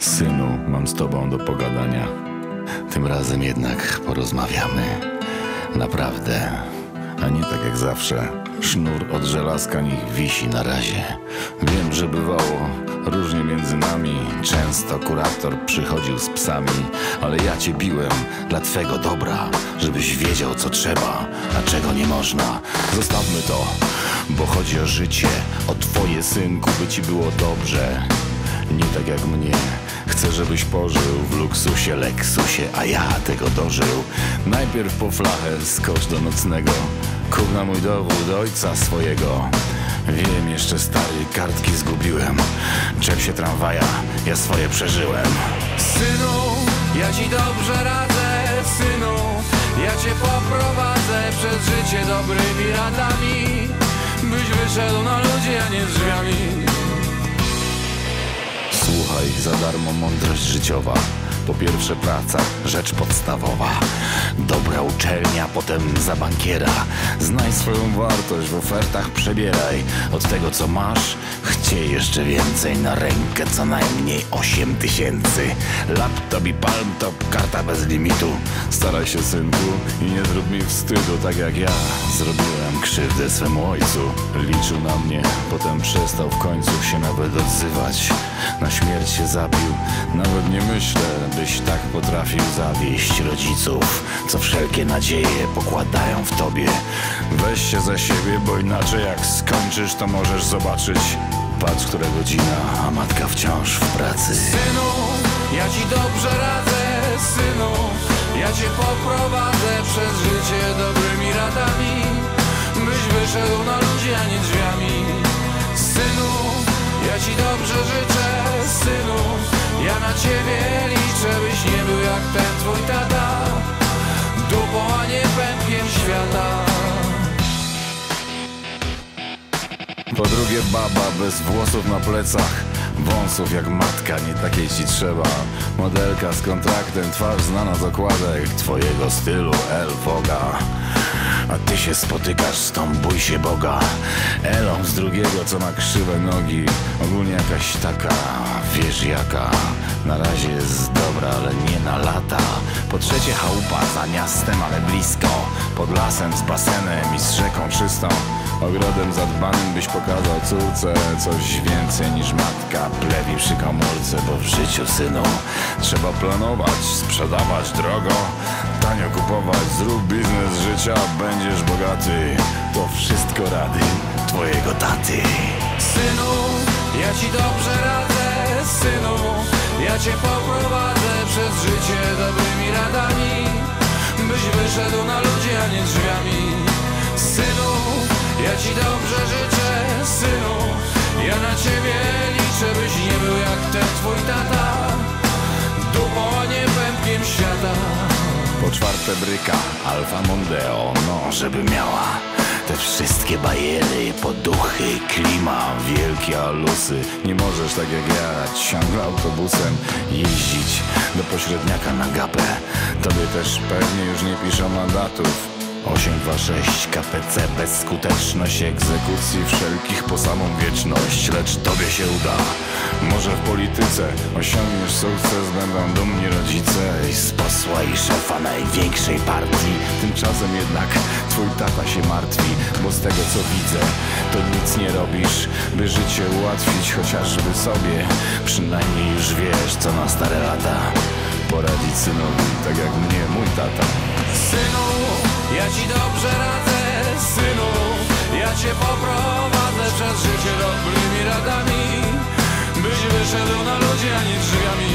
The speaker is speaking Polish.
Synu, mam z tobą do pogadania. Tym razem jednak porozmawiamy. Naprawdę. A nie tak jak zawsze. Sznur od żelazka niech wisi na razie. Wiem, że bywało różnie między nami. Często kurator przychodził z psami, ale ja cię biłem dla twego dobra, żebyś wiedział co trzeba, a czego nie można. Zostawmy to, bo chodzi o życie, o twoje synku, by ci było dobrze. Nie tak jak mnie. Chcę, żebyś pożył w luksusie, leksusie, a ja tego dożył. Najpierw po flachę skocz do nocnego. Kup na mój dowód ojca swojego. Wiem jeszcze stary, kartki zgubiłem. Czep się tramwaja, ja swoje przeżyłem. Synu, ja ci dobrze radzę, synu Ja cię poprowadzę przez życie dobrymi radami Byś wyszedł na ludzi, a nie drzwiami Słuchaj, za darmo mądrość życiowa. Po pierwsze praca, rzecz podstawowa. Dobra uczelnia, potem za bankiera. Znaj swoją wartość, w ofertach przebieraj. Od tego co masz, chciej jeszcze więcej. Na rękę co najmniej 8 tysięcy. Laptop i palmtop, karta bez limitu. Staraj się synku i nie zrób mi wstydu, tak jak ja zrobiłem krzywdę swemu ojcu. Liczył na mnie, potem przestał w końcu się nawet odzywać. Na śmierć się zabił, nawet nie myślę, byś tak potrafił zawieść rodziców, co wszelkie nadzieje pokładają w tobie. Weź się za siebie, bo inaczej jak skończysz, to możesz zobaczyć. Patrz, która godzina, a matka wciąż w pracy. Synu, ja ci dobrze radzę, synu Ja cię poprowadzę przez życie dobrymi radami Byś wyszedł na ludzi, a nie drzwiami Synu, ja ci dobrze życzę, synu Ja na ciebie liczę, Po drugie baba bez włosów na plecach. Wąsów jak matka, nie takiej ci trzeba. Modelka z kontraktem, twarz znana z okładek Twojego stylu, El Voga. A ty się spotykasz z tą bój się Boga. Elą z drugiego, co ma krzywe nogi. Ogólnie jakaś taka, wiesz jaka. Na razie jest dobra, ale nie na lata. Po trzecie chałupa za miastem, ale blisko. Pod lasem z basenem i z rzeką czystą Ogrodem zadbanym byś pokazał córce Coś więcej niż matka. Plewi przy komórce Bo w życiu synu trzeba planować, sprzedawać drogo. Tanio kupować, zrób biznes życia, będziesz bogaty To wszystko rady twojego taty. Synu, ja ci dobrze radzę, synu Ja cię poprowadzę przez życie dobrymi radami Po czwarte bryka, Alfa Mondeo, no żeby miała te wszystkie bajery, poduchy, klima, wielkie alusy. Nie możesz tak jak ja ciągle autobusem jeździć do pośredniaka na gapę. Tobie też pewnie już nie piszą mandatów 826 KPC bezskuteczność egzekucji wszelkich po samą wieczność Lecz tobie się uda. Może w polityce osiągniesz sukces Będą dumni rodzice i z posła i szefa największej partii. Tymczasem jednak twój tata się martwi Bo z tego co widzę to nic nie robisz By życie ułatwić chociażby sobie. Przynajmniej już wiesz co na stare lata. Poradzić synowi tak jak mnie mój tata. Synu, ja ci dobrze radzę, synu. Ja cię poprowadzę przez życie dobrymi radami. Byś wyszedł na ludzi, a nie drzwiami.